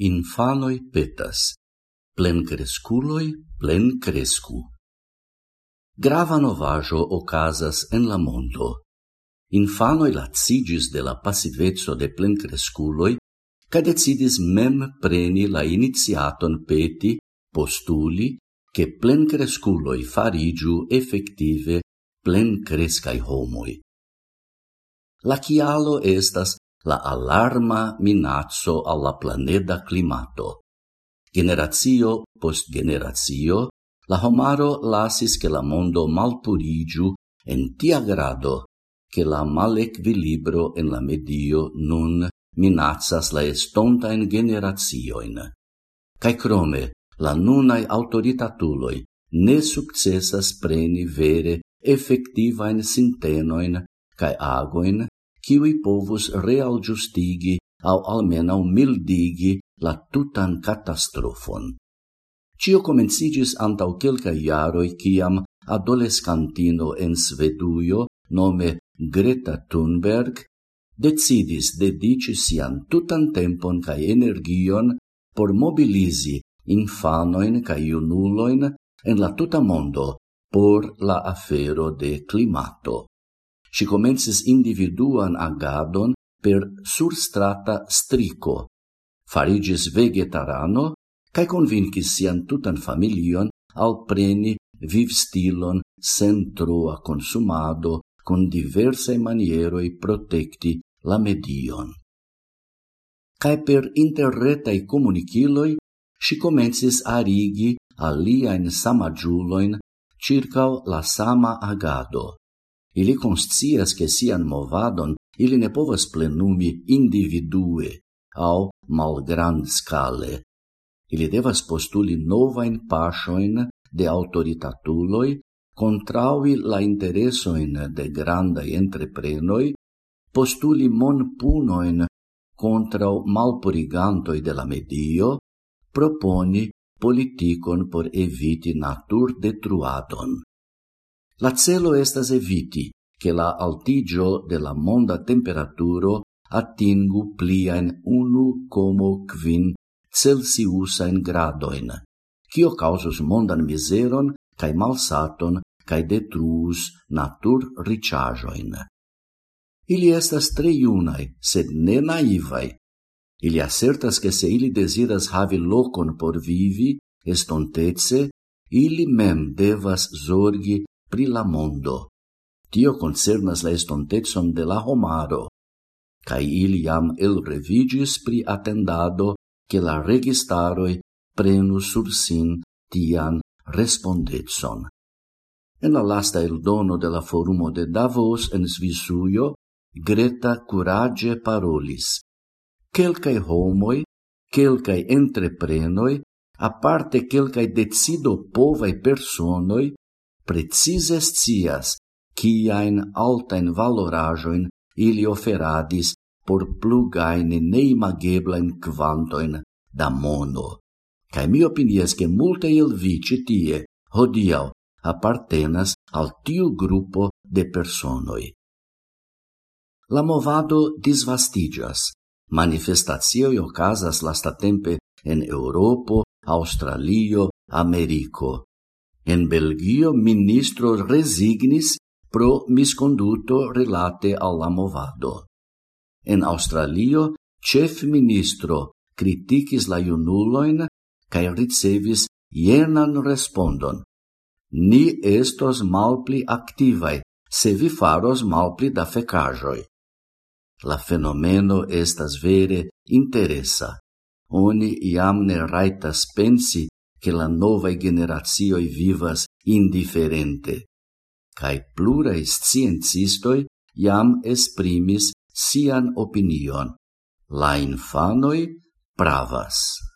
infanoi petas, plen cresculoi plen crescu. Grava novajo ocasas en la mondo. Infanoi lacigis de la passivezzo de plen cresculoi ca decidis mem preni la iniziaton peti, postuli, che plen cresculoi farigiu effective plen crescai homoi. La chialo estas la alarma minazzo alla planeta climato. Generazio post generazio, la homaro lasis che la mondo malpurigiu en tia grado che la malequilibro en la medio nun minazzas la estontain generazioin. Cai crome, la nunai autoritatuloi ne successas preni vere effectivain sintenoin cae agoin kiwi povus realgiustigi au almenau mildigi la tutan catastrofon. Cio comencigis antau quelca iaroi ciam adolescantino en Sveduio, nome Greta Thunberg decidis dedici sian tutan tempon cae energion por mobilizi infanoin cae iunuloin en la tuta mondo por la afero de climato. Si comences individuan agadon per surstrata strico, farigis vegetarano, cae convincis sian tutan familion al preni viv stilon sen troa consumado con diversae manieroi protecti la medion. Cae per interretai comuniciloi si comences arigi aliaen samagiuloin circa la sama agado, Ili conscias che sian movadon ili ne povas plenumi individue au malgrand scale. Ili devas postuli novain pasioin de autoritatuloi contraui la interesoin de grandai entreprenoi, postuli mon punoin contra malpurigantoi de la medio, proponi politicon por eviti natur detruadon. La celo estas eviti che la altigio de la monda temperaturo attingu pliaen unu como quin Celsiusain gradoin, cio causus mondan miseron cae malsaton cae detruus natur ricajoin. Ili estas tre iunae, sed ne naivae. Ili acertas che se ili desiras havi locon por vivi, estontece, ili mem devas zorgi pri la mondo. Tio concernas la estontecon de la homaro, cae ili jam elrevigis pri atendado che la registaroi prenu sur sin tian respondetson. En la lasta eldono de la forumo de Davos en Svisuio, Greta curage parolis. Quelcae homoi, quelcae entreprenoi, aparte quelcae decido povai personoi, precise scias ciaen altajn valorajoin ili oferadis por plugajn neimageblajn quantoin da mono. Cae mi opinias che multe il vici tie hodiau, apartenas al tiu grupo de personoi. La movado disvastiĝas. Manifestacioj okazas lastatempe en Europo, Australio, Americo. En Belgio ministro resignis pro misconduto relate alla movado. En Australio chef ministro criticis la iunuloin cae ricevis jenan respondon. Ni estos malpli activai, se vi faros malpli da fecajoi. La fenomeno estas vere interesa. Oni iam ne raitas pensi che la novae generatioi vivas indiferente, cae plurae sciencistoi iam esprimis sian opinion. La infanoi pravas.